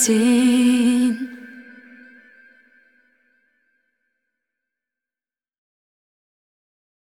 сердце.